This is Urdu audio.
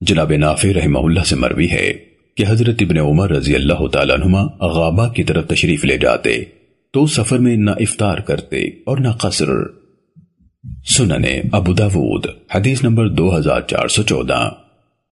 جناب نافع رحمہ اللہ سے مروی ہے کہ حضرت ابن عمر رضی اللہ تعالیٰ عنہما غابہ کی طرف تشریف لے جاتے تو سفر میں نہ افطار کرتے اور نہ قصر۔ سننے ابو داود، حدیث نمبر دو ہزار چار سو چودہ۔